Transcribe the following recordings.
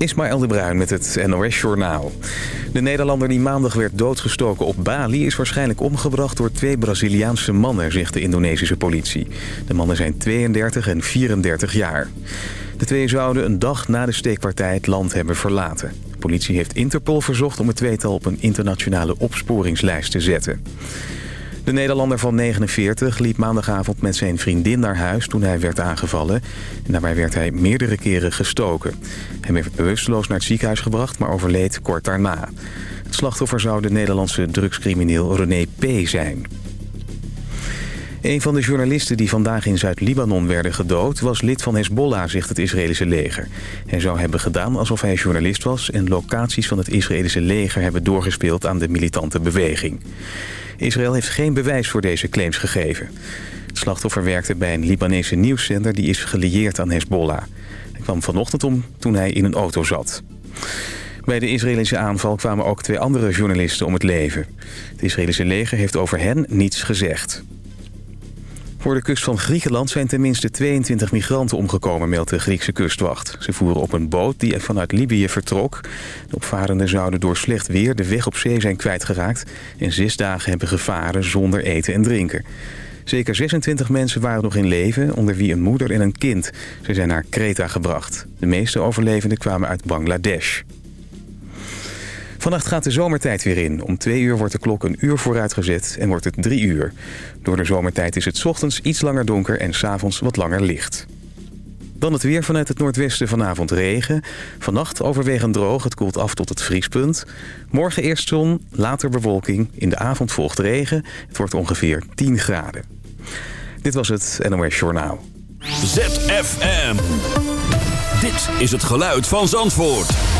Ismaël de Bruin met het NOS Journaal. De Nederlander die maandag werd doodgestoken op Bali... is waarschijnlijk omgebracht door twee Braziliaanse mannen, zegt de Indonesische politie. De mannen zijn 32 en 34 jaar. De twee zouden een dag na de steekpartij het land hebben verlaten. De politie heeft Interpol verzocht om het tweetal op een internationale opsporingslijst te zetten. De Nederlander van 49 liep maandagavond met zijn vriendin naar huis toen hij werd aangevallen. En daarbij werd hij meerdere keren gestoken. Hij werd bewusteloos naar het ziekenhuis gebracht, maar overleed kort daarna. Het slachtoffer zou de Nederlandse drugscrimineel René P. zijn. Een van de journalisten die vandaag in Zuid-Libanon werden gedood... was lid van Hezbollah, zegt het Israëlische leger. Hij zou hebben gedaan alsof hij journalist was... en locaties van het Israëlische leger hebben doorgespeeld aan de militante beweging. Israël heeft geen bewijs voor deze claims gegeven. Het slachtoffer werkte bij een Libanese nieuwszender die is gelieerd aan Hezbollah. Hij kwam vanochtend om toen hij in een auto zat. Bij de Israëlische aanval kwamen ook twee andere journalisten om het leven. Het Israëlische leger heeft over hen niets gezegd. Voor de kust van Griekenland zijn tenminste 22 migranten omgekomen, meldt de Griekse kustwacht. Ze voeren op een boot die vanuit Libië vertrok. De opvarenden zouden door slecht weer de weg op zee zijn kwijtgeraakt... en zes dagen hebben gevaren zonder eten en drinken. Zeker 26 mensen waren nog in leven, onder wie een moeder en een kind. Ze zijn naar Kreta gebracht. De meeste overlevenden kwamen uit Bangladesh. Vannacht gaat de zomertijd weer in. Om twee uur wordt de klok een uur vooruitgezet en wordt het drie uur. Door de zomertijd is het ochtends iets langer donker en s'avonds wat langer licht. Dan het weer vanuit het noordwesten vanavond regen. Vannacht overwegend droog, het koelt af tot het vriespunt. Morgen eerst zon, later bewolking. In de avond volgt regen. Het wordt ongeveer 10 graden. Dit was het NOS Journaal. ZFM. Dit is het geluid van Zandvoort.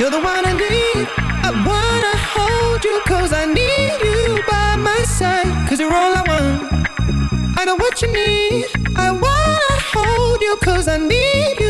You're the one I need. I wanna hold you cause I need you by my side. Cause you're all I want. I know what you need. I wanna hold you cause I need you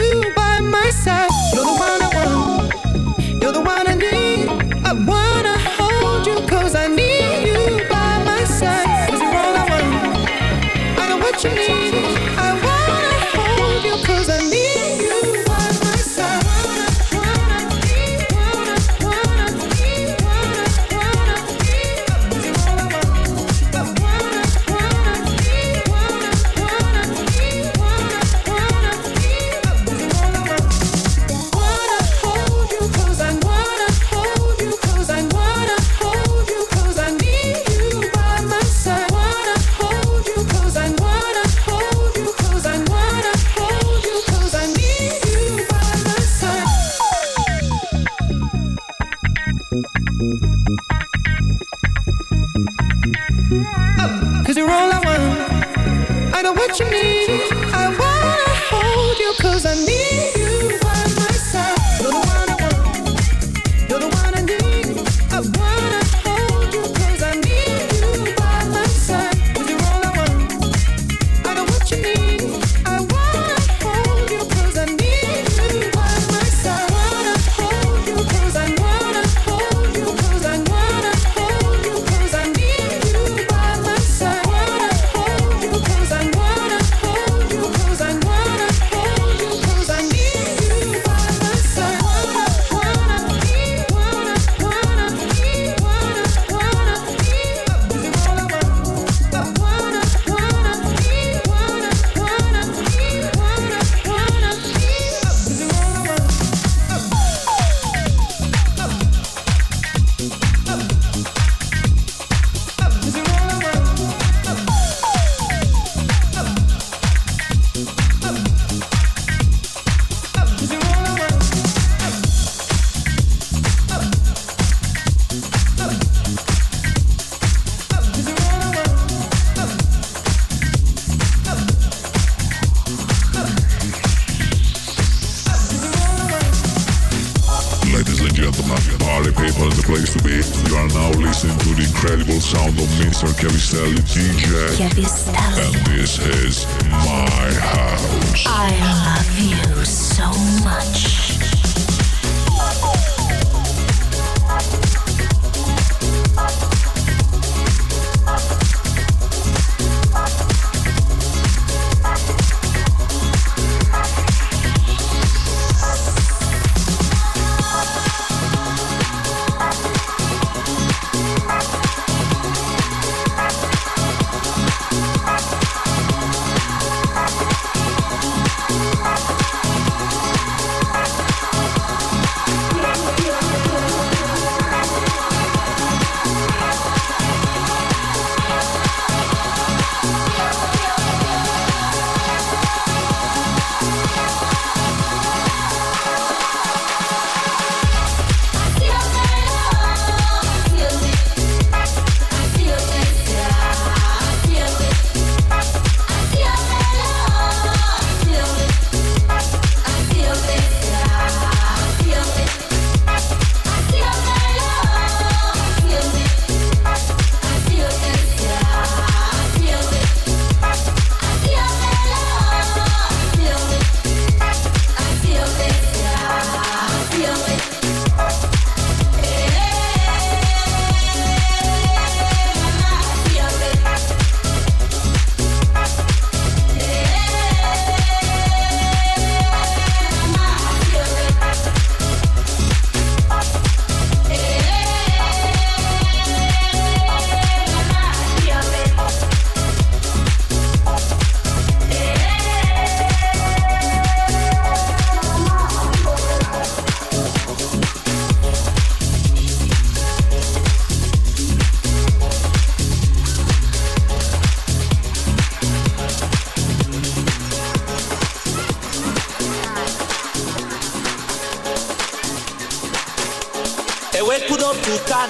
You are now listening to the incredible sound of Mr. Chiavistelli DJ. Chiavistelli. And this is my house. I love you so much.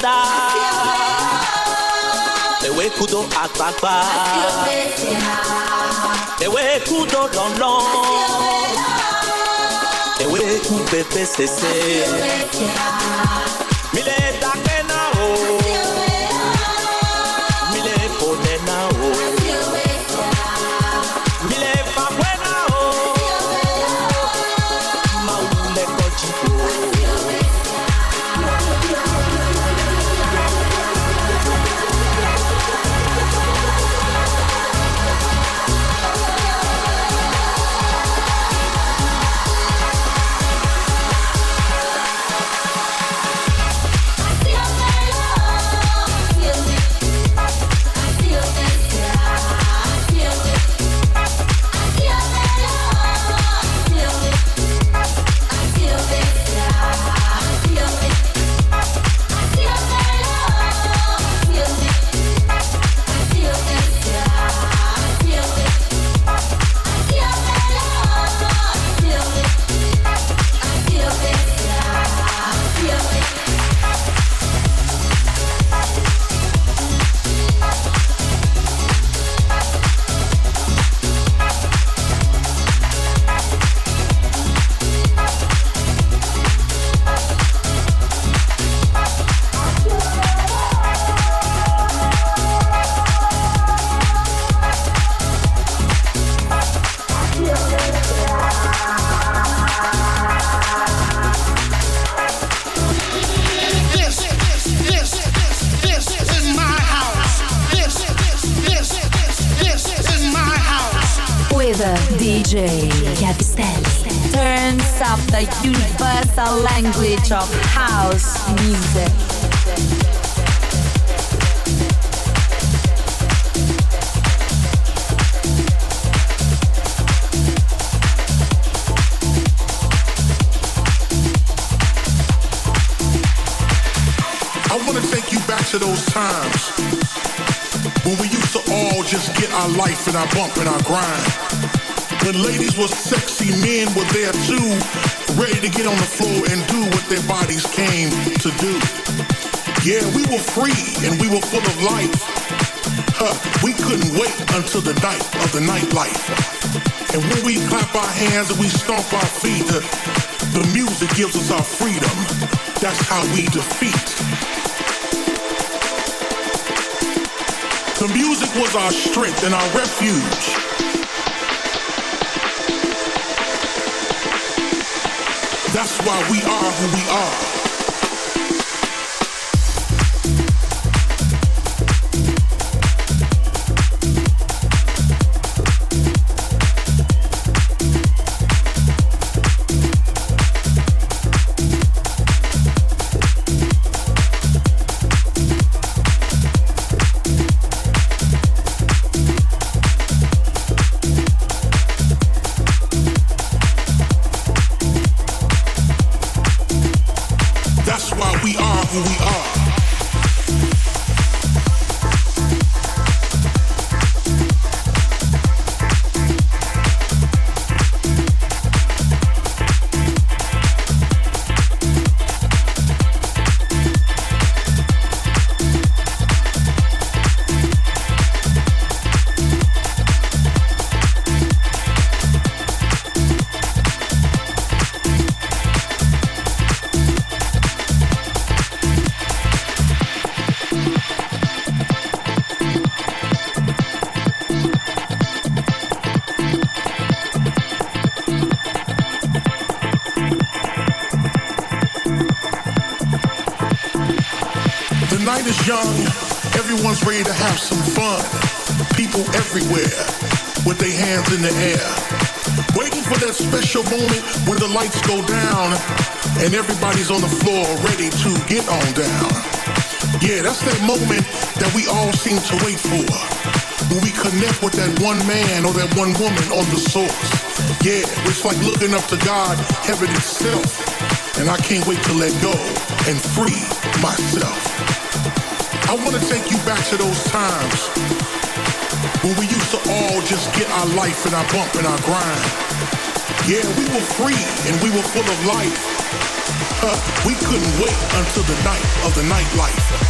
dada. Ewe kudo agbagba. Ewe kudo lọ́lọ́. Ewe kú pépé sese. Mílẹ̀ dá. language of house music. to those times when we used to all just get our life and our bump and our grind. When ladies were sexy, men were there too, ready to get on the floor and do what their bodies came to do. Yeah, we were free and we were full of life. Huh, we couldn't wait until the night of the nightlife. And when we clap our hands and we stomp our feet, uh, the music gives us our freedom. That's how we defeat. The music was our strength and our refuge. That's why we are who we are. Lights go down and everybody's on the floor ready to get on down. Yeah, that's that moment that we all seem to wait for. When we connect with that one man or that one woman on the source. Yeah, it's like looking up to God, heaven itself. And I can't wait to let go and free myself. I want to take you back to those times when we used to all just get our life and our bump and our grind. Yeah, we were free and we were full of life. Uh, we couldn't wait until the night of the nightlife.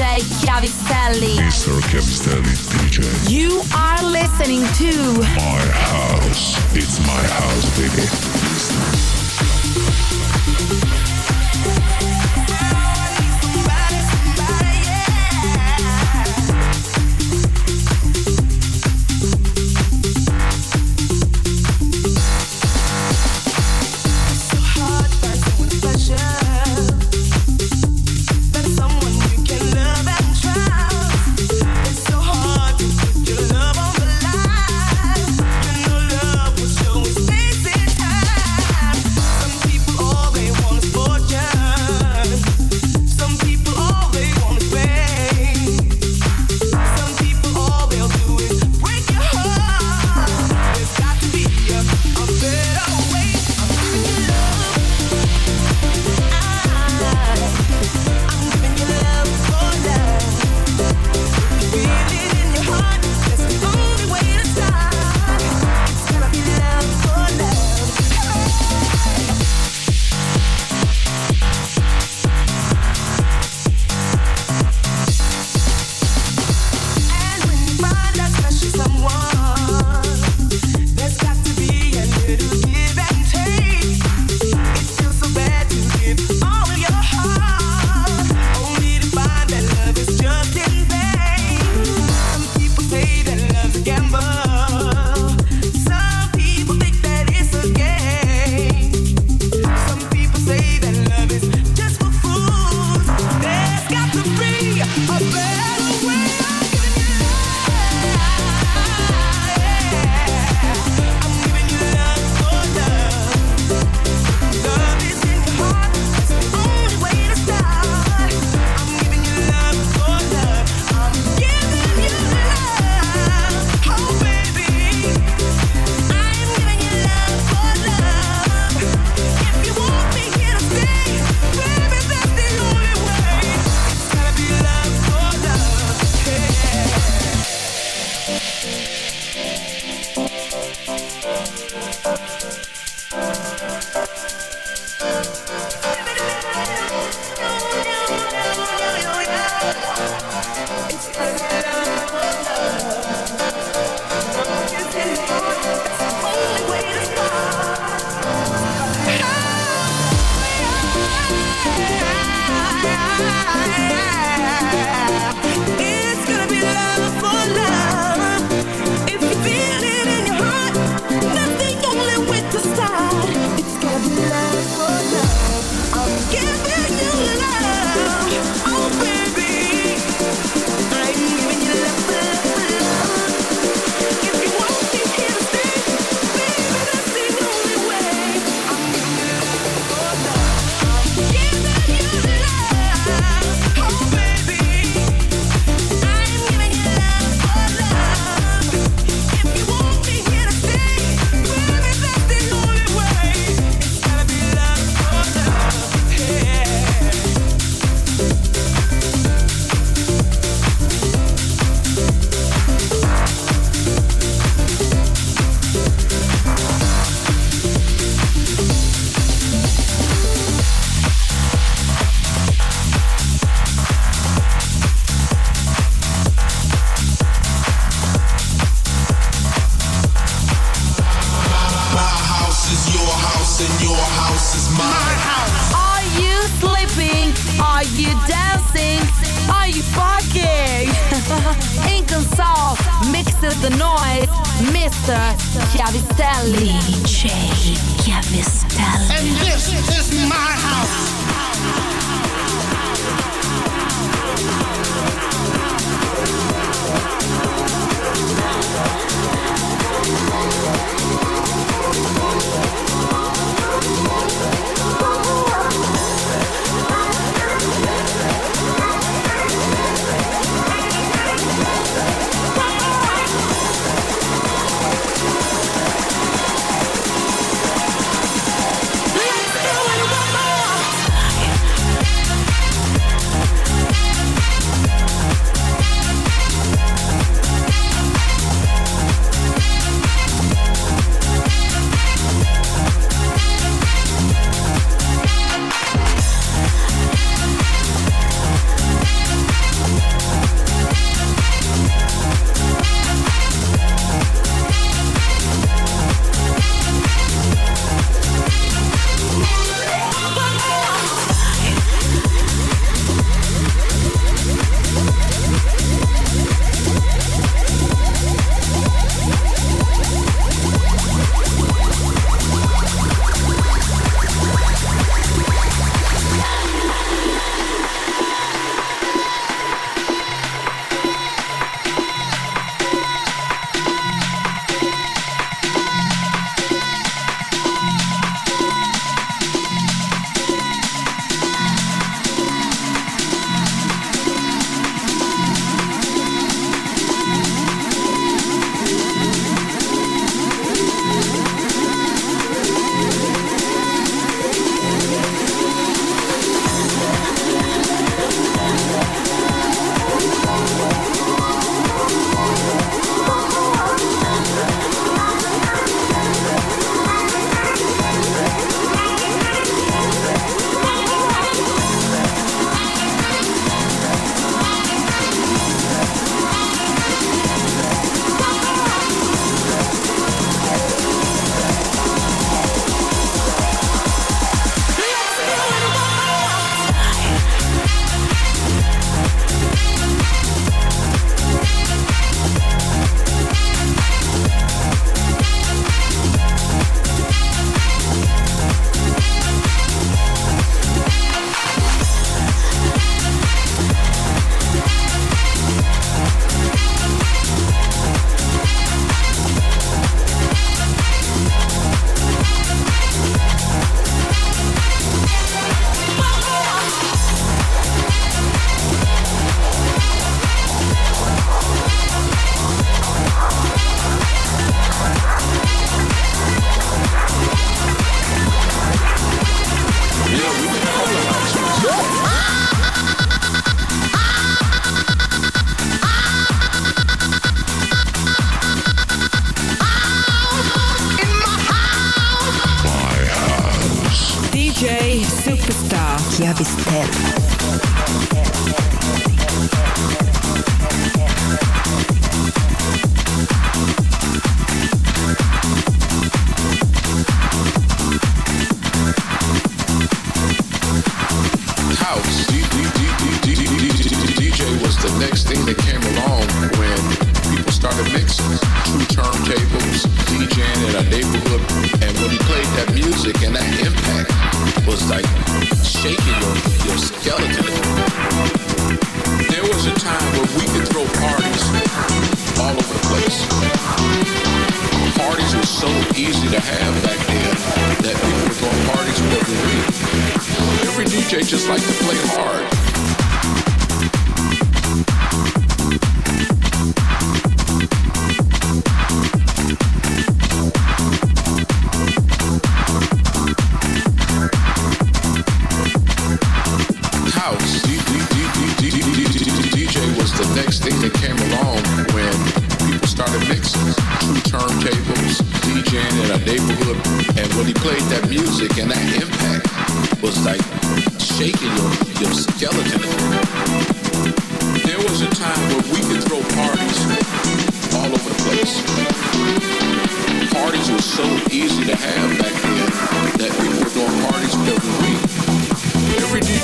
DJ Chiavistelli. Mr. Chiavistelli DJ. You are listening to My house. It's my house, baby.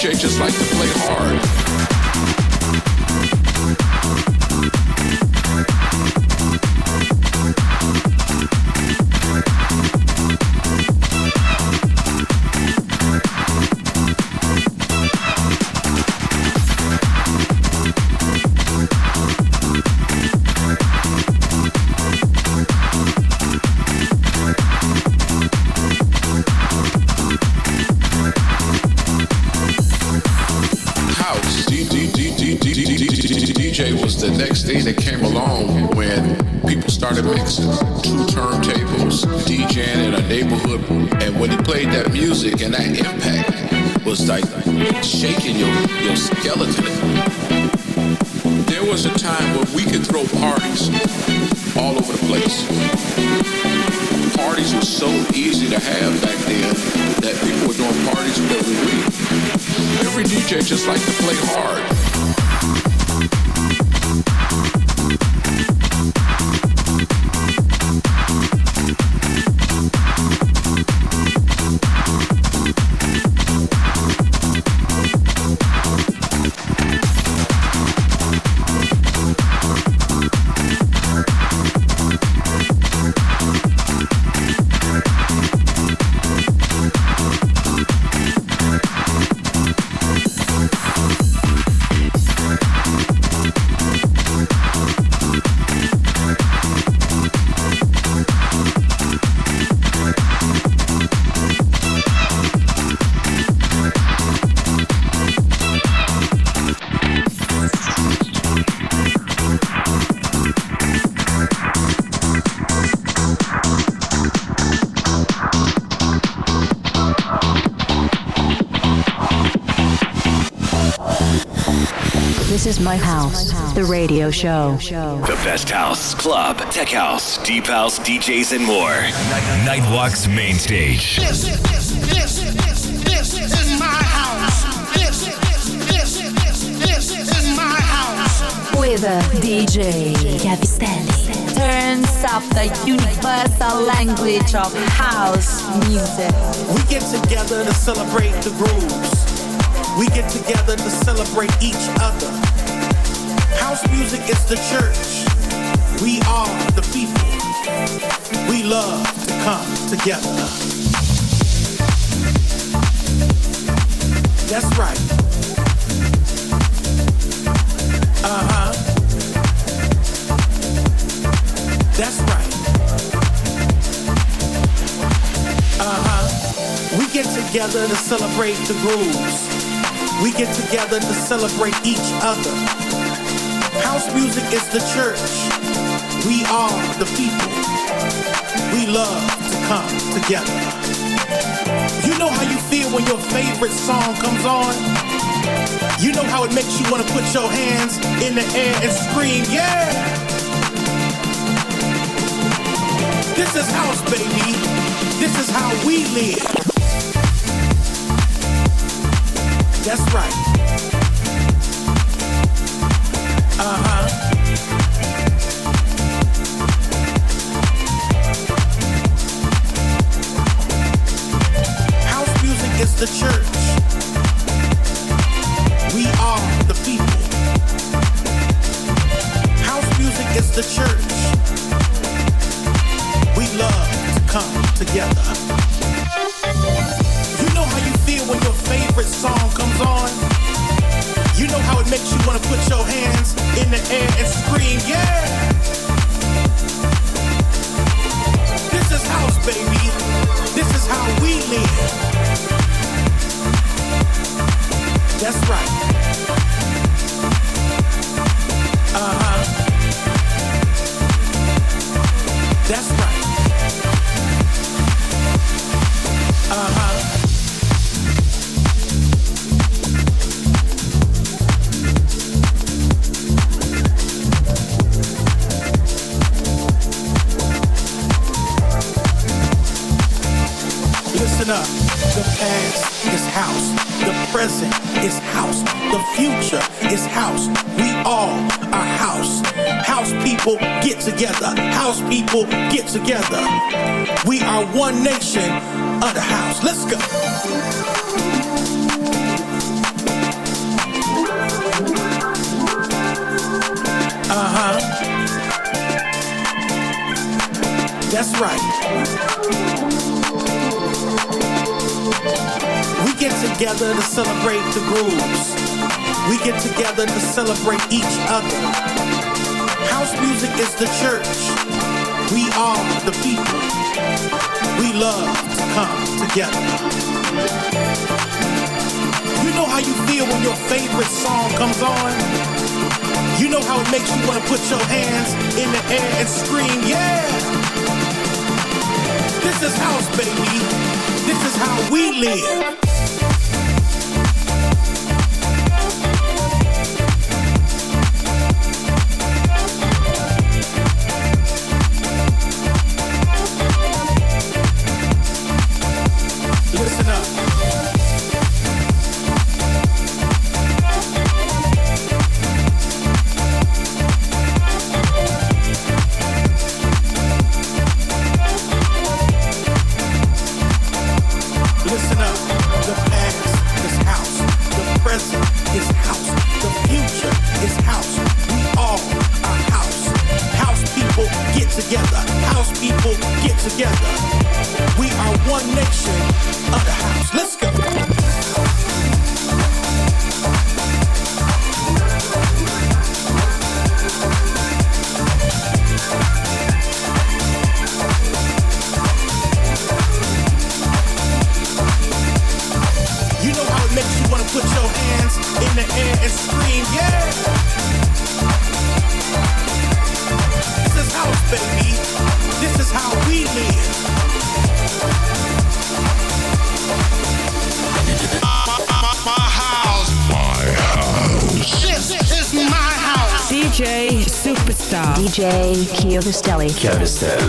DJ just like to play hard. This is my house, the radio show. The best house, club, tech house, deep house, DJs, and more. Nightwalk's main stage. This, this, this, this, this is my house. This, this, this, this is my house. With a DJ Chiavistelli. Turns up the universal language of house music. We get together to celebrate the grooves. We get together to celebrate each other. House music is the church. We are the people. We love to come together. That's right. Uh huh. That's right. Uh huh. We get together to celebrate the grooves. We get together to celebrate each other. House music is the church. We are the people. We love to come together. You know how you feel when your favorite song comes on? You know how it makes you want to put your hands in the air and scream, yeah! This is house, baby. This is how we live. That's right. Is the church. We are the people. House music is the church. We love to come together. You know how you feel when your favorite song comes on? You know how it makes you want to put your hands in the air hands in the air and scream, yeah! This is house, baby. This is how we live. Kelly. Kevister.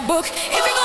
black book.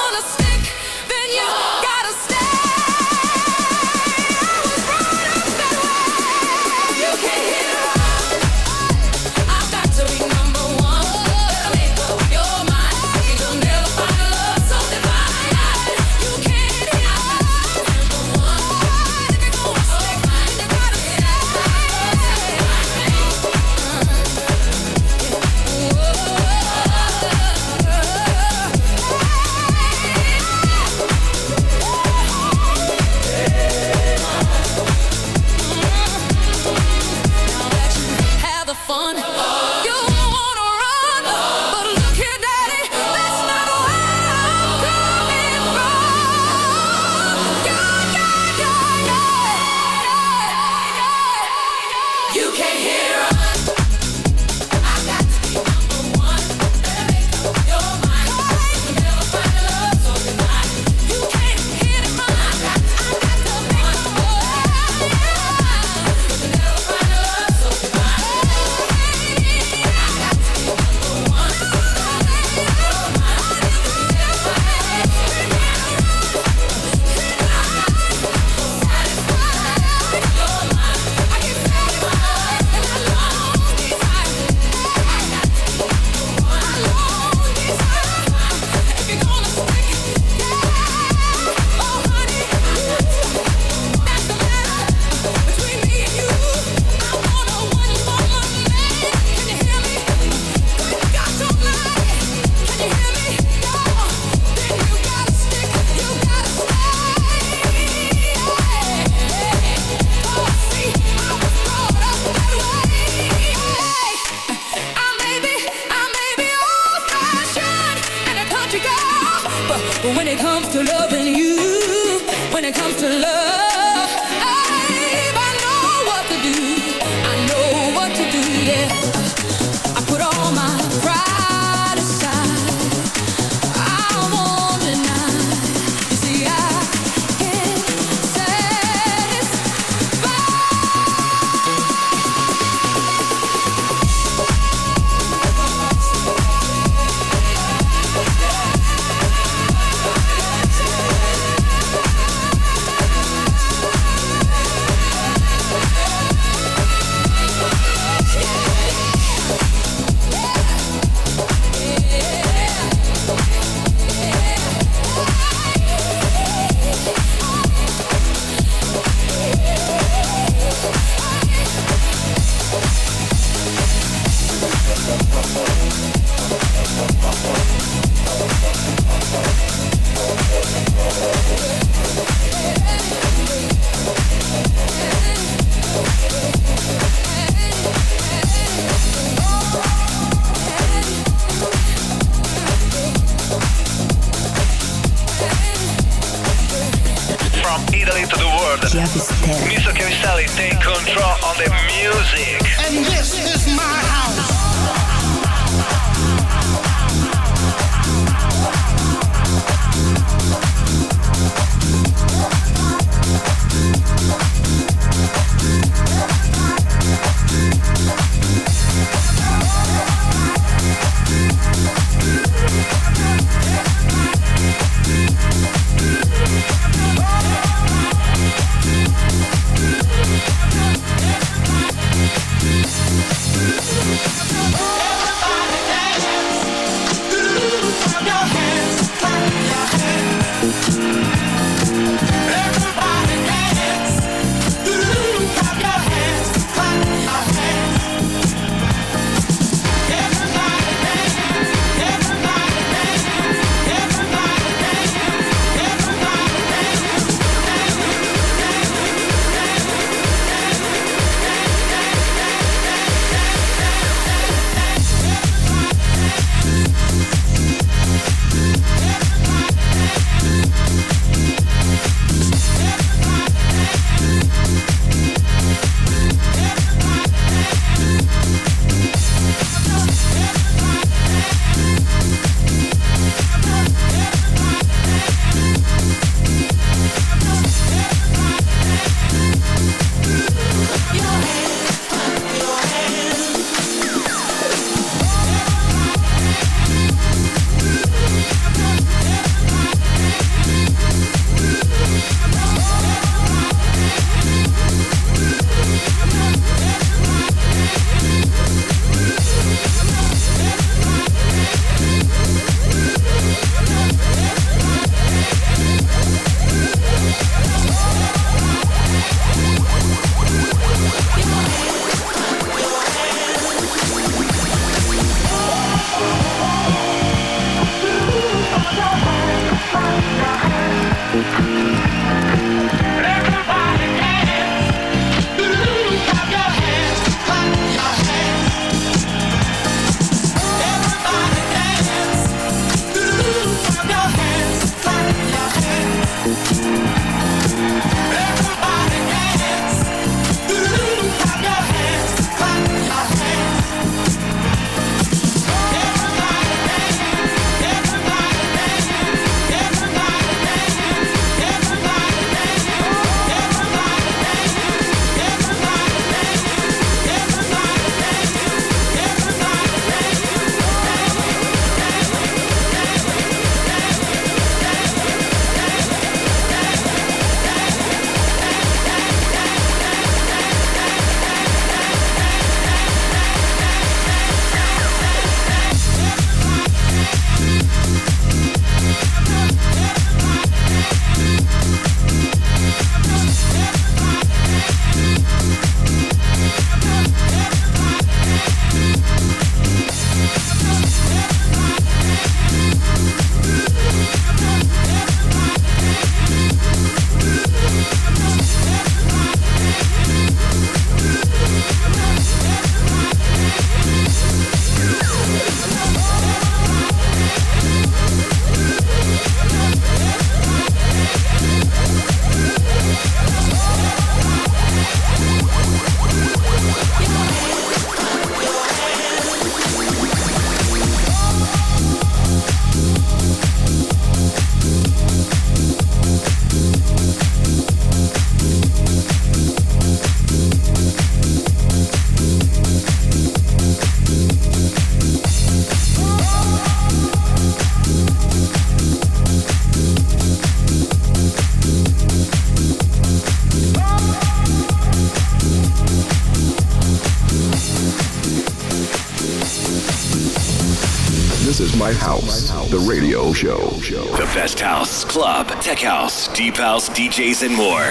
my house, the radio show. The best house, club, tech house, deep house, DJs, and more.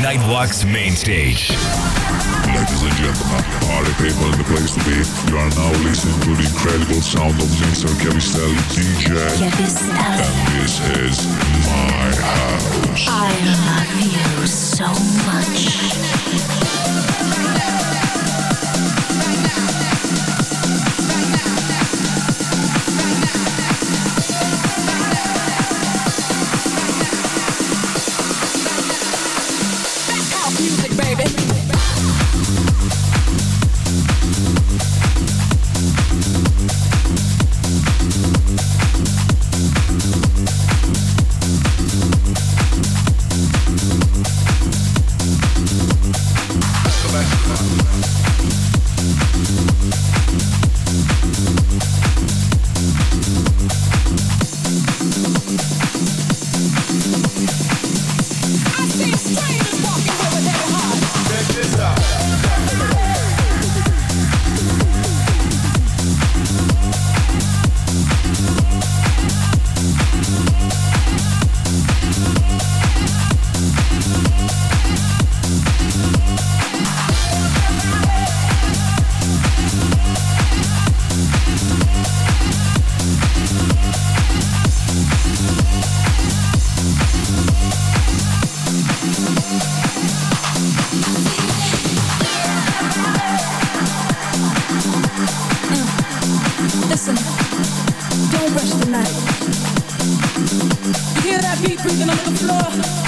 Nightwalk's main stage. Ladies and gentlemen, all the people in the place to be. You are now listening to the incredible sound of Mr. Chiavistelli DJ. And this is my house. I love you so much. that beat breathing on the floor.